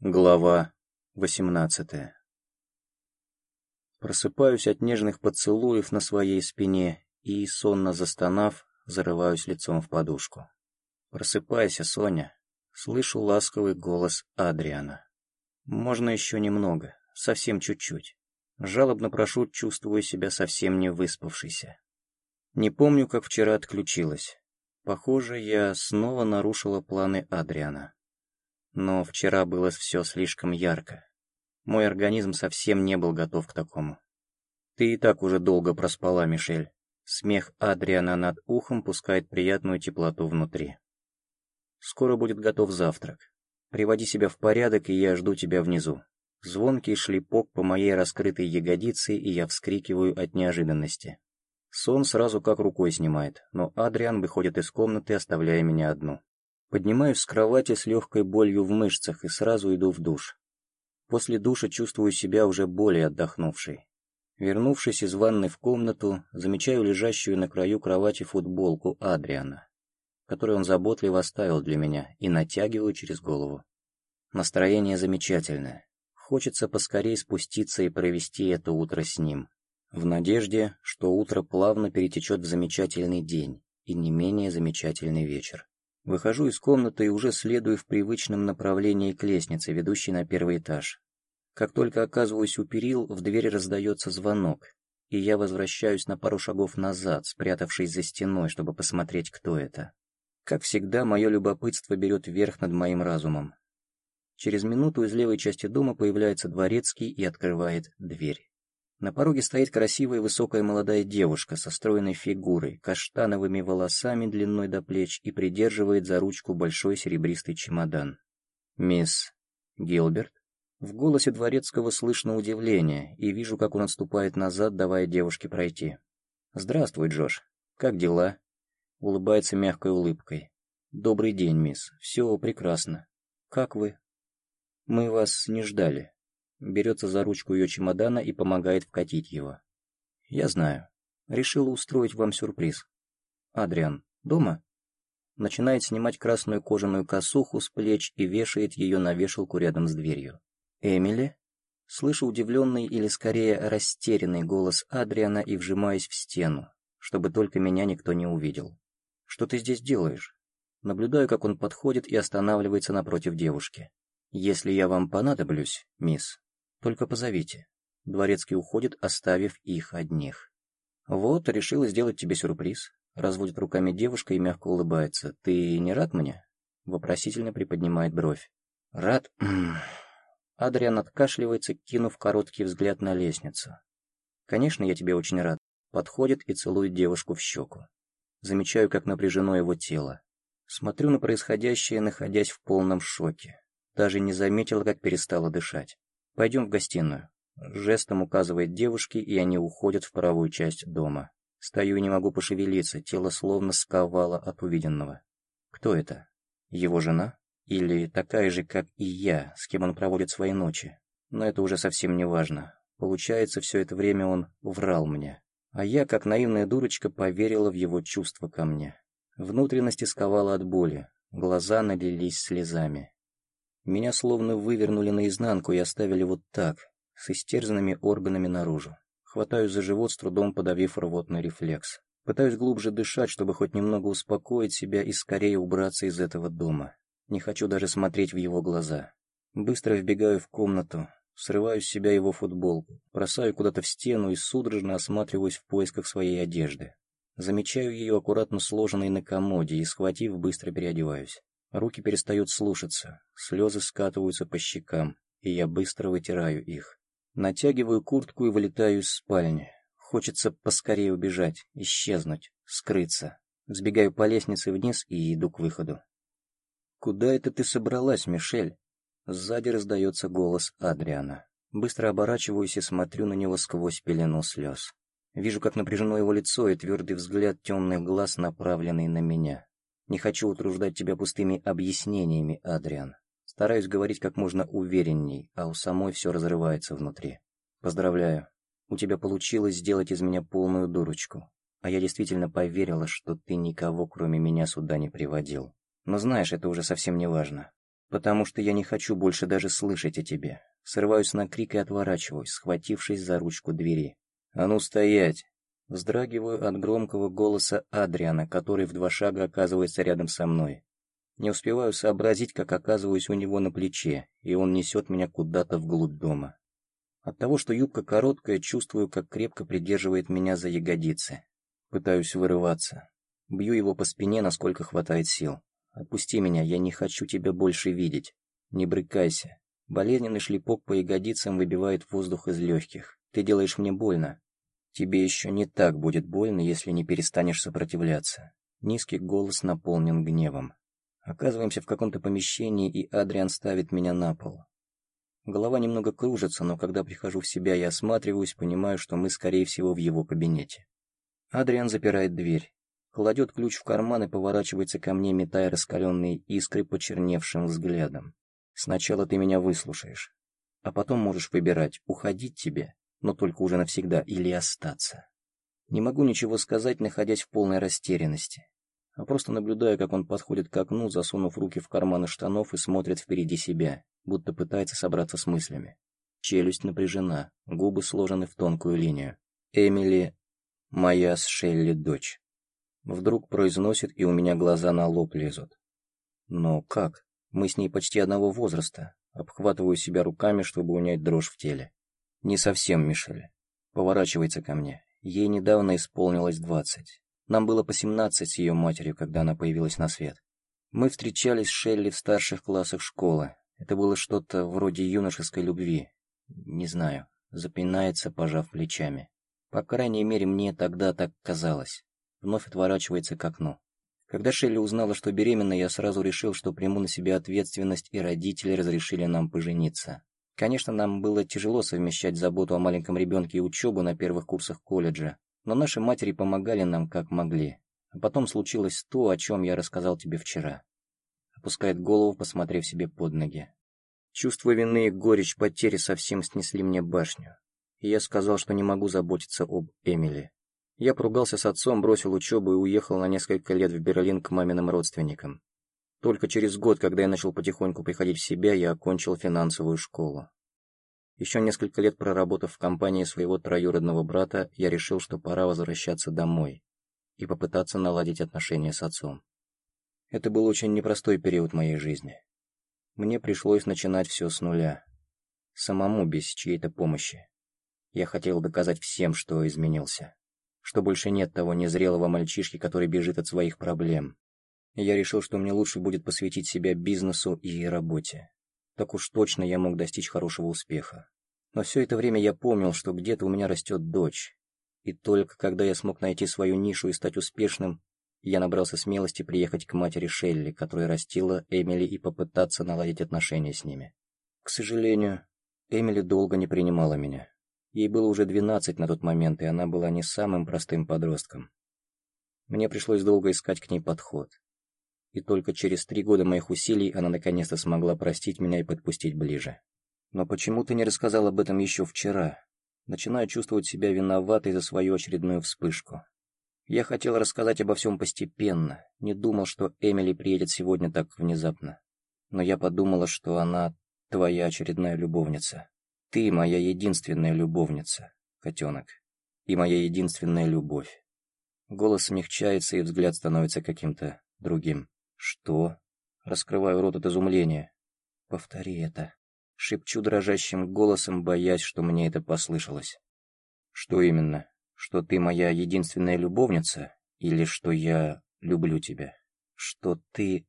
Глава 18 Просыпаюсь от нежных поцелуев на своей спине и, сонно застонав, зарываюсь лицом в подушку. «Просыпайся, Соня!» Слышу ласковый голос Адриана. «Можно еще немного, совсем чуть-чуть. Жалобно прошу, чувствую себя совсем не выспавшейся. Не помню, как вчера отключилась. Похоже, я снова нарушила планы Адриана. Но вчера было все слишком ярко. Мой организм совсем не был готов к такому. Ты и так уже долго проспала, Мишель. Смех Адриана над ухом пускает приятную теплоту внутри. Скоро будет готов завтрак. Приводи себя в порядок, и я жду тебя внизу. Звонкий шлепок по моей раскрытой ягодице, и я вскрикиваю от неожиданности. Сон сразу как рукой снимает, но Адриан выходит из комнаты, оставляя меня одну. Поднимаюсь с кровати с легкой болью в мышцах и сразу иду в душ. После душа чувствую себя уже более отдохнувшей. Вернувшись из ванной в комнату, замечаю лежащую на краю кровати футболку Адриана, которую он заботливо оставил для меня, и натягиваю через голову. Настроение замечательное. Хочется поскорее спуститься и провести это утро с ним. В надежде, что утро плавно перетечет в замечательный день и не менее замечательный вечер. Выхожу из комнаты и уже следую в привычном направлении к лестнице, ведущей на первый этаж. Как только оказываюсь у перил, в дверь раздается звонок, и я возвращаюсь на пару шагов назад, спрятавшись за стеной, чтобы посмотреть, кто это. Как всегда, мое любопытство берет верх над моим разумом. Через минуту из левой части дома появляется дворецкий и открывает дверь. На пороге стоит красивая высокая молодая девушка со стройной фигурой, каштановыми волосами длиной до плеч и придерживает за ручку большой серебристый чемодан. «Мисс Гилберт?» В голосе дворецкого слышно удивление, и вижу, как он отступает назад, давая девушке пройти. «Здравствуй, Джош. Как дела?» Улыбается мягкой улыбкой. «Добрый день, мисс. Все прекрасно. Как вы?» «Мы вас не ждали», берется за ручку ее чемодана и помогает вкатить его. «Я знаю. Решила устроить вам сюрприз. Адриан, дома?» Начинает снимать красную кожаную косуху с плеч и вешает ее на вешалку рядом с дверью. «Эмили?» Слышу удивленный или скорее растерянный голос Адриана и вжимаюсь в стену, чтобы только меня никто не увидел. «Что ты здесь делаешь?» Наблюдаю, как он подходит и останавливается напротив девушки. «Если я вам понадоблюсь, мисс, только позовите. Дворецкий уходит, оставив их одних. Вот, решила сделать тебе сюрприз. Разводит руками девушка и мягко улыбается. Ты не рад мне? Вопросительно приподнимает бровь. Рад? Адриан откашливается, кинув короткий взгляд на лестницу. Конечно, я тебе очень рад. Подходит и целует девушку в щеку. Замечаю, как напряжено его тело. Смотрю на происходящее, находясь в полном шоке. Даже не заметила, как перестала дышать. «Пойдем в гостиную». Жестом указывает девушке, и они уходят в правую часть дома. Стою и не могу пошевелиться, тело словно сковало от увиденного. Кто это? Его жена? Или такая же, как и я, с кем он проводит свои ночи? Но это уже совсем не важно. Получается, все это время он врал мне. А я, как наивная дурочка, поверила в его чувства ко мне. Внутренности сковала от боли, глаза налились слезами. Меня словно вывернули наизнанку и оставили вот так, с истерзанными органами наружу. Хватаюсь за живот, с трудом подавив рвотный рефлекс. Пытаюсь глубже дышать, чтобы хоть немного успокоить себя и скорее убраться из этого дома. Не хочу даже смотреть в его глаза. Быстро вбегаю в комнату, срываю с себя его футболку, бросаю куда-то в стену и судорожно осматриваюсь в поисках своей одежды. Замечаю ее аккуратно сложенной на комоде и, схватив, быстро переодеваюсь. Руки перестают слушаться, слезы скатываются по щекам, и я быстро вытираю их. Натягиваю куртку и вылетаю из спальни. Хочется поскорее убежать, исчезнуть, скрыться. Сбегаю по лестнице вниз и иду к выходу. «Куда это ты собралась, Мишель?» Сзади раздается голос Адриана. Быстро оборачиваюсь и смотрю на него сквозь пелену слез. Вижу, как напряжено его лицо и твердый взгляд темных глаз, направленный на меня. Не хочу утруждать тебя пустыми объяснениями, Адриан. Стараюсь говорить как можно уверенней, а у самой все разрывается внутри. Поздравляю. У тебя получилось сделать из меня полную дурочку. А я действительно поверила, что ты никого, кроме меня, сюда не приводил. Но знаешь, это уже совсем не важно. потому что я не хочу больше даже слышать о тебе. Срываюсь на крик и отворачиваюсь, схватившись за ручку двери. «А ну стоять!» Вздрагиваю от громкого голоса Адриана, который в два шага оказывается рядом со мной. Не успеваю сообразить, как оказываюсь у него на плече, и он несет меня куда-то вглубь дома. От того, что юбка короткая, чувствую, как крепко придерживает меня за ягодицы. Пытаюсь вырываться. Бью его по спине, насколько хватает сил. «Отпусти меня, я не хочу тебя больше видеть. Не брыкайся». Болезненный шлепок по ягодицам выбивает воздух из легких. «Ты делаешь мне больно». «Тебе еще не так будет больно, если не перестанешь сопротивляться». Низкий голос наполнен гневом. Оказываемся в каком-то помещении, и Адриан ставит меня на пол. Голова немного кружится, но когда прихожу в себя и осматриваюсь, понимаю, что мы, скорее всего, в его кабинете. Адриан запирает дверь, кладет ключ в карман и поворачивается ко мне, метая раскаленные искры почерневшим взглядом. «Сначала ты меня выслушаешь, а потом можешь выбирать, уходить тебе, но только уже навсегда, или остаться». Не могу ничего сказать, находясь в полной растерянности, а просто наблюдаю, как он подходит к окну, засунув руки в карманы штанов и смотрит впереди себя, будто пытается собраться с мыслями. Челюсть напряжена, губы сложены в тонкую линию. Эмили Моя с Шелли дочь. Вдруг произносит, и у меня глаза на лоб лезут. Но как? Мы с ней почти одного возраста. Обхватываю себя руками, чтобы унять дрожь в теле. Не совсем, Мишель. Поворачивается ко мне. Ей недавно исполнилось двадцать. Нам было по семнадцать с ее матерью, когда она появилась на свет. Мы встречались с Шелли в старших классах школы. Это было что-то вроде юношеской любви. Не знаю. Запинается, пожав плечами. По крайней мере, мне тогда так казалось. Вновь отворачивается к окну. Когда Шелли узнала, что беременна, я сразу решил, что приму на себя ответственность, и родители разрешили нам пожениться. Конечно, нам было тяжело совмещать заботу о маленьком ребенке и учебу на первых курсах колледжа, но наши матери помогали нам как могли. А потом случилось то, о чем я рассказал тебе вчера. Опускает голову, посмотрев себе под ноги. Чувство вины и горечь потери совсем снесли мне башню и я сказал, что не могу заботиться об Эмили. Я поругался с отцом, бросил учебу и уехал на несколько лет в Берлин к маминым родственникам. Только через год, когда я начал потихоньку приходить в себя, я окончил финансовую школу. Еще несколько лет проработав в компании своего троюродного брата, я решил, что пора возвращаться домой и попытаться наладить отношения с отцом. Это был очень непростой период моей жизни. Мне пришлось начинать все с нуля, самому без чьей-то помощи. Я хотел доказать всем, что изменился. Что больше нет того незрелого мальчишки, который бежит от своих проблем. Я решил, что мне лучше будет посвятить себя бизнесу и работе. Так уж точно я мог достичь хорошего успеха. Но все это время я помнил, что где-то у меня растет дочь. И только когда я смог найти свою нишу и стать успешным, я набрался смелости приехать к матери Шелли, которая растила Эмили, и попытаться наладить отношения с ними. К сожалению, Эмили долго не принимала меня. Ей было уже 12 на тот момент, и она была не самым простым подростком. Мне пришлось долго искать к ней подход. И только через три года моих усилий она наконец-то смогла простить меня и подпустить ближе. Но почему ты не рассказал об этом еще вчера? Начинаю чувствовать себя виноватой за свою очередную вспышку. Я хотел рассказать обо всем постепенно, не думал, что Эмили приедет сегодня так внезапно. Но я подумала, что она твоя очередная любовница. Ты моя единственная любовница, котенок, и моя единственная любовь. Голос смягчается, и взгляд становится каким-то другим. Что? Раскрываю рот от изумления. Повтори это. Шепчу дрожащим голосом, боясь, что мне это послышалось. Что именно? Что ты моя единственная любовница? Или что я люблю тебя? Что ты...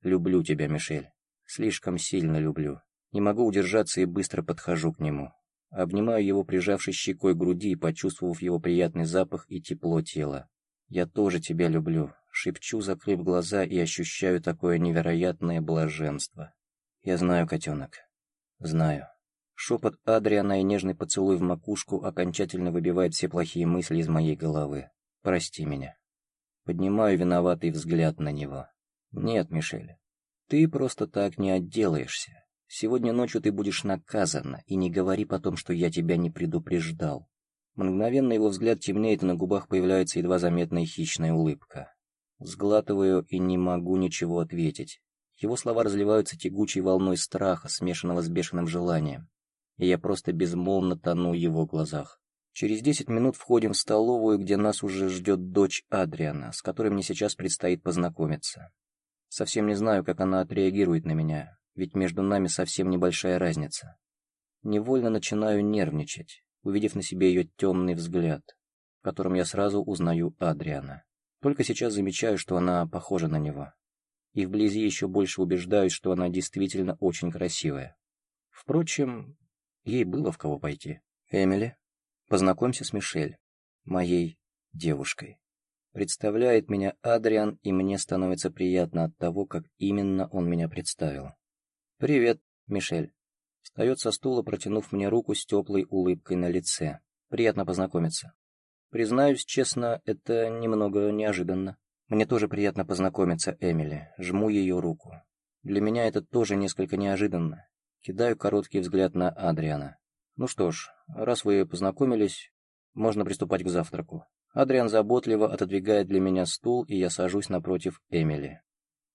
Люблю тебя, Мишель. Слишком сильно люблю. Не могу удержаться и быстро подхожу к нему. Обнимаю его, прижавшись щекой к груди и почувствовав его приятный запах и тепло тела. «Я тоже тебя люблю», — шепчу, закрыв глаза, и ощущаю такое невероятное блаженство. «Я знаю, котенок. Знаю». Шепот Адриана и нежный поцелуй в макушку окончательно выбивает все плохие мысли из моей головы. «Прости меня». Поднимаю виноватый взгляд на него. «Нет, Мишель, ты просто так не отделаешься. Сегодня ночью ты будешь наказана, и не говори потом, что я тебя не предупреждал». Мгновенно его взгляд темнеет, и на губах появляется едва заметная хищная улыбка. Сглатываю и не могу ничего ответить. Его слова разливаются тягучей волной страха, смешанного с бешеным желанием. И я просто безмолвно тону в его глазах. Через десять минут входим в столовую, где нас уже ждет дочь Адриана, с которой мне сейчас предстоит познакомиться. Совсем не знаю, как она отреагирует на меня, ведь между нами совсем небольшая разница. Невольно начинаю нервничать, увидев на себе ее темный взгляд, в котором я сразу узнаю Адриана. Только сейчас замечаю, что она похожа на него. И вблизи еще больше убеждаюсь, что она действительно очень красивая. Впрочем, ей было в кого пойти. Эмили, Познакомься с Мишель, моей девушкой. Представляет меня Адриан, и мне становится приятно от того, как именно он меня представил. «Привет, Мишель». Встает со стула, протянув мне руку с теплой улыбкой на лице. Приятно познакомиться. Признаюсь честно, это немного неожиданно. Мне тоже приятно познакомиться, Эмили. Жму ее руку. Для меня это тоже несколько неожиданно. Кидаю короткий взгляд на Адриана. Ну что ж, раз вы познакомились, можно приступать к завтраку. Адриан заботливо отодвигает для меня стул, и я сажусь напротив Эмили.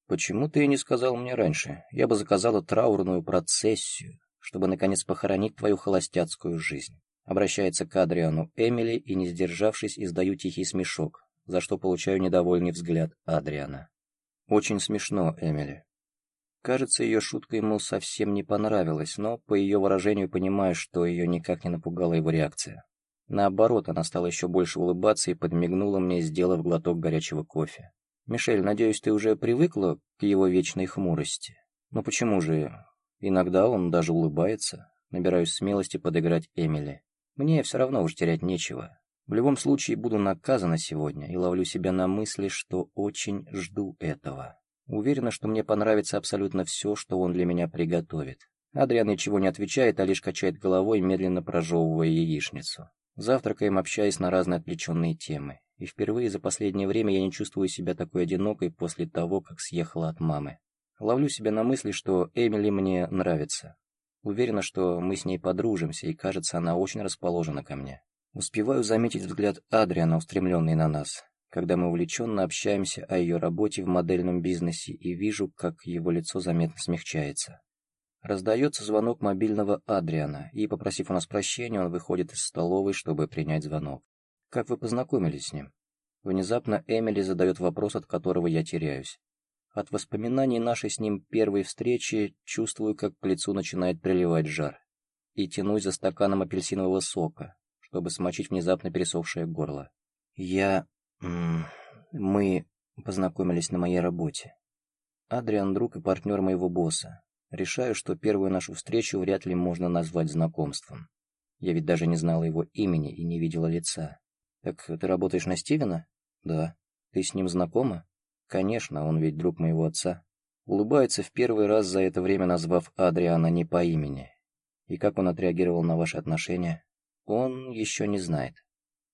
«Почему ты не сказал мне раньше? Я бы заказала траурную процессию, чтобы, наконец, похоронить твою холостяцкую жизнь». Обращается к Адриану Эмили, и, не сдержавшись, издаю тихий смешок, за что получаю недовольный взгляд Адриана. «Очень смешно, Эмили. Кажется, ее шутка ему совсем не понравилась, но по ее выражению понимаю, что ее никак не напугала его реакция. Наоборот, она стала еще больше улыбаться и подмигнула мне, сделав глоток горячего кофе. «Мишель, надеюсь, ты уже привыкла к его вечной хмурости? Ну почему же? Иногда он даже улыбается. Набираюсь смелости подыграть Эмили. Мне все равно уж терять нечего. В любом случае буду наказана сегодня и ловлю себя на мысли, что очень жду этого». Уверена, что мне понравится абсолютно все, что он для меня приготовит. Адриан ничего не отвечает, а лишь качает головой, медленно прожевывая яичницу. Завтракаем, общаясь на разные отвлеченные темы. И впервые за последнее время я не чувствую себя такой одинокой после того, как съехала от мамы. Ловлю себя на мысли, что Эмили мне нравится. Уверена, что мы с ней подружимся, и кажется, она очень расположена ко мне. Успеваю заметить взгляд Адриана, устремленный на нас когда мы увлеченно общаемся о ее работе в модельном бизнесе и вижу, как его лицо заметно смягчается. Раздается звонок мобильного Адриана, и, попросив у нас прощения, он выходит из столовой, чтобы принять звонок. «Как вы познакомились с ним?» Внезапно Эмили задает вопрос, от которого я теряюсь. От воспоминаний нашей с ним первой встречи чувствую, как к лицу начинает приливать жар. И тянусь за стаканом апельсинового сока, чтобы смочить внезапно пересохшее горло. Я мы познакомились на моей работе. Адриан – друг и партнер моего босса. Решаю, что первую нашу встречу вряд ли можно назвать знакомством. Я ведь даже не знала его имени и не видела лица. Так ты работаешь на Стивена? Да. Ты с ним знакома? Конечно, он ведь друг моего отца. Улыбается в первый раз за это время, назвав Адриана не по имени. И как он отреагировал на ваши отношения? Он еще не знает.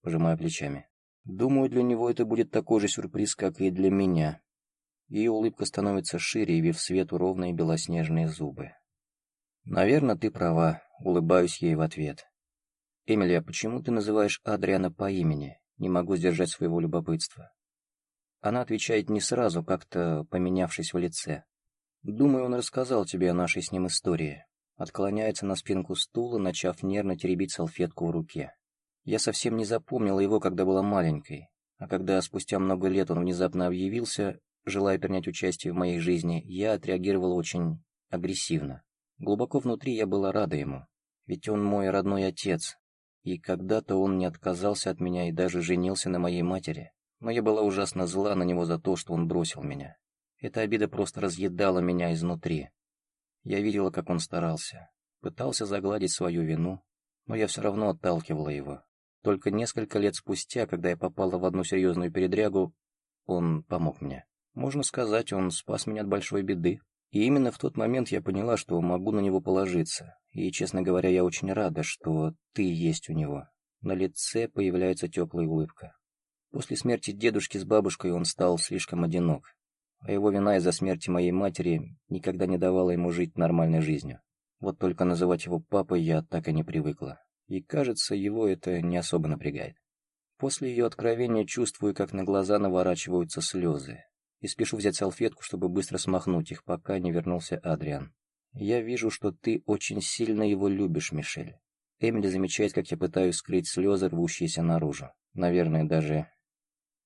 Пожимаю плечами. Думаю, для него это будет такой же сюрприз, как и для меня. Ее улыбка становится шире, явив свету ровные белоснежные зубы. «Наверное, ты права», — улыбаюсь ей в ответ. «Эмилия, почему ты называешь Адриана по имени? Не могу сдержать своего любопытства». Она отвечает не сразу, как-то поменявшись в лице. «Думаю, он рассказал тебе о нашей с ним истории». Отклоняется на спинку стула, начав нервно теребить салфетку в руке. Я совсем не запомнила его, когда была маленькой, а когда спустя много лет он внезапно объявился, желая принять участие в моей жизни, я отреагировала очень агрессивно. Глубоко внутри я была рада ему, ведь он мой родной отец, и когда-то он не отказался от меня и даже женился на моей матери. Но я была ужасно зла на него за то, что он бросил меня. Эта обида просто разъедала меня изнутри. Я видела, как он старался, пытался загладить свою вину, но я все равно отталкивала его. Только несколько лет спустя, когда я попала в одну серьезную передрягу, он помог мне. Можно сказать, он спас меня от большой беды. И именно в тот момент я поняла, что могу на него положиться. И, честно говоря, я очень рада, что ты есть у него. На лице появляется теплая улыбка. После смерти дедушки с бабушкой он стал слишком одинок. А его вина из-за смерти моей матери никогда не давала ему жить нормальной жизнью. Вот только называть его папой я так и не привыкла и, кажется, его это не особо напрягает. После ее откровения чувствую, как на глаза наворачиваются слезы, и спешу взять салфетку, чтобы быстро смахнуть их, пока не вернулся Адриан. «Я вижу, что ты очень сильно его любишь, Мишель». Эмили замечает, как я пытаюсь скрыть слезы, рвущиеся наружу. Наверное, даже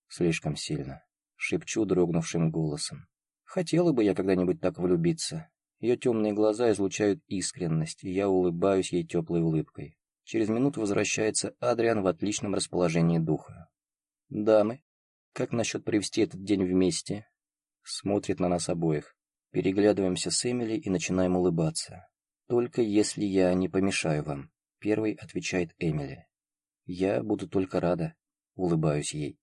слишком сильно. Шепчу дрогнувшим голосом. Хотела бы я когда-нибудь так влюбиться. Ее темные глаза излучают искренность, и я улыбаюсь ей теплой улыбкой. Через минуту возвращается Адриан в отличном расположении духа. «Дамы, как насчет провести этот день вместе?» Смотрит на нас обоих. Переглядываемся с Эмили и начинаем улыбаться. «Только если я не помешаю вам», — первый отвечает Эмили. «Я буду только рада», — улыбаюсь ей.